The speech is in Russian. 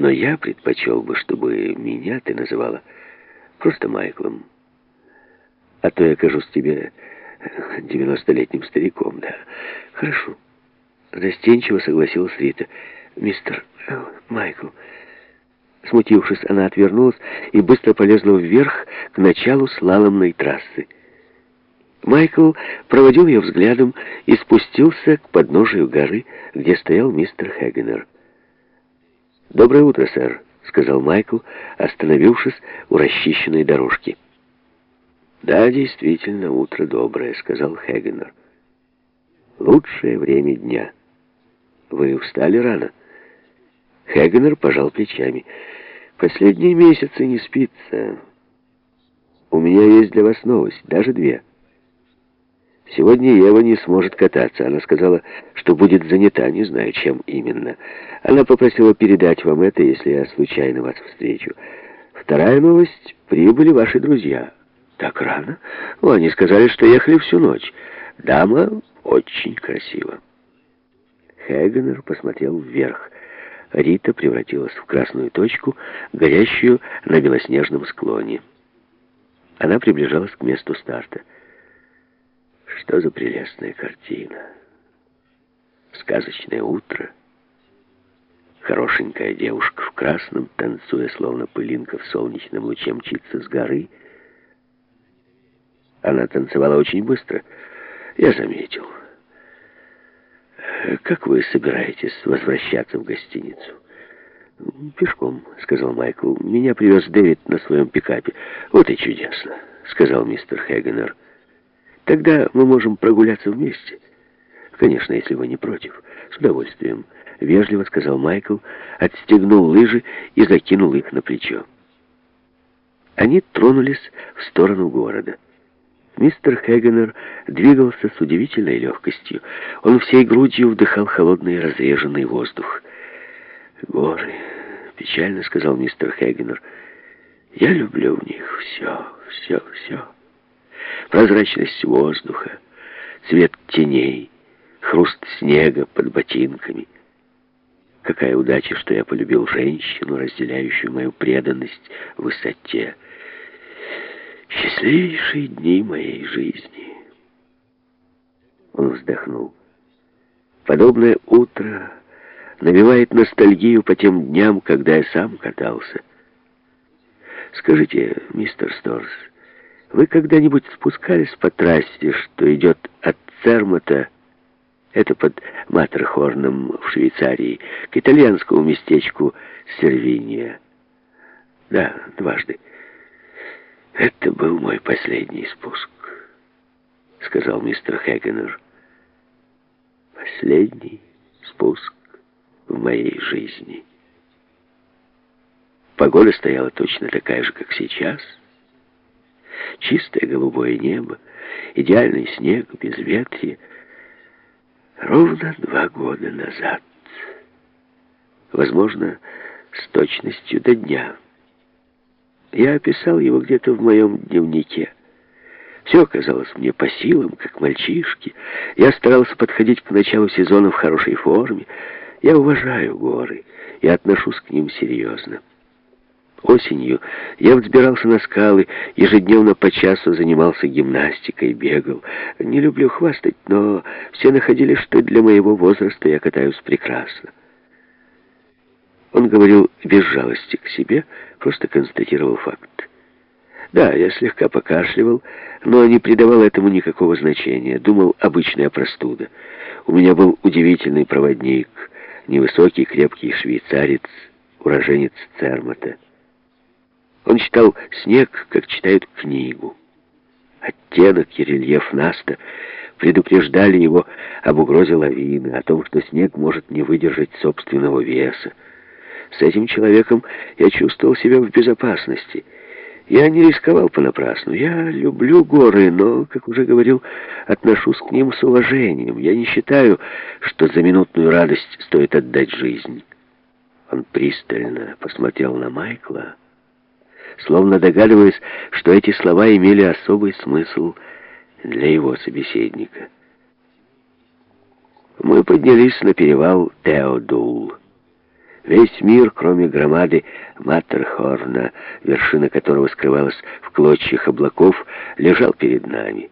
Но я предпочел бы, чтобы меня ты называла просто Майклом. А то я кажусь тебе девяностолетним стариком, да. Хорошо. Застенчиво согласилась Рита. Мистер э, Майкл... Смутившись, она отвернулась и быстро полезла вверх к началу слаломной трассы. Майкл проводил ее взглядом и спустился к подножию горы, где стоял мистер Хэггенер. «Доброе утро, сэр», — сказал Майкл, остановившись у расчищенной дорожки. «Да, действительно, утро доброе», — сказал Хэггенер. «Лучшее время дня. Вы встали рано?» Хэггенер пожал плечами. «Последние месяцы не спится. У меня есть для вас новость, даже две». Сегодня Ева не сможет кататься. Она сказала, что будет занята, не знаю, чем именно. Она попросила передать вам это, если я случайно вас встречу. Вторая новость. Прибыли ваши друзья. Так рано? Ну, они сказали, что ехали всю ночь. Дама очень красива. Хэгенер посмотрел вверх. Рита превратилась в красную точку, горящую на белоснежном склоне. Она приближалась к месту старта. Что за прелестная картина. Сказочное утро. Хорошенькая девушка в красном, танцуя, словно пылинка в солнечном луче, мчится с горы. Она танцевала очень быстро. Я заметил. «Как вы собираетесь возвращаться в гостиницу?» «Пешком», — сказал Майкл. «Меня привез Дэвид на своем пикапе». «Вот и чудесно», — сказал мистер Хэггенер. «Тогда мы можем прогуляться вместе». «Конечно, если вы не против. С удовольствием», — вежливо сказал Майкл, отстегнул лыжи и закинул их на плечо. Они тронулись в сторону города. Мистер Хэгенер двигался с удивительной легкостью. Он всей грудью вдыхал холодный разреженный воздух. «Горы», — печально сказал мистер Хэгенер, — «я люблю в них все, все, все. Прозрачность воздуха, цвет теней, хруст снега под ботинками. Какая удача, что я полюбил женщину, разделяющую мою преданность высоте» счастливейшие дни моей жизни. Он вздохнул. Подобное утро навевает ностальгию по тем дням, когда я сам катался. Скажите, мистер Сторс, вы когда-нибудь спускались по трассе, что идет от Цермата, это под Матерхорном в Швейцарии, к итальянскому местечку Сервиния? Да, дважды. «Это был мой последний спуск», — сказал мистер Хэггенер. «Последний спуск в моей жизни». Погода стояла точно такая же, как сейчас. Чистое голубое небо, идеальный снег, безветрие. Ровно два года назад. Возможно, с точностью до дня. Я описал его где-то в моем дневнике. Все казалось мне по силам, как мальчишки. Я старался подходить к началу сезона в хорошей форме. Я уважаю горы и отношусь к ним серьезно. Осенью я взбирался на скалы, ежедневно по часу занимался гимнастикой, бегал. Не люблю хвастать, но все находили, что для моего возраста я катаюсь прекрасно. Он говорил без жалости к себе, просто констатировал факт. Да, я слегка покашливал, но не придавал этому никакого значения. Думал, обычная простуда. У меня был удивительный проводник, невысокий, крепкий швейцарец, уроженец Цермата. Он читал снег, как читают книгу. Оттенок и рельеф Наста предупреждали его об угрозе лавины, о том, что снег может не выдержать собственного веса. С этим человеком я чувствовал себя в безопасности. Я не рисковал понапрасну. Я люблю горы, но, как уже говорил, отношусь к ним с уважением. Я не считаю, что за минутную радость стоит отдать жизнь. Он пристально посмотрел на Майкла, словно догадываясь, что эти слова имели особый смысл для его собеседника. Мы поднялись на перевал Теодул. Весь мир, кроме громады Маттерхорна, вершина которого скрывалась в клочьях облаков, лежал перед нами.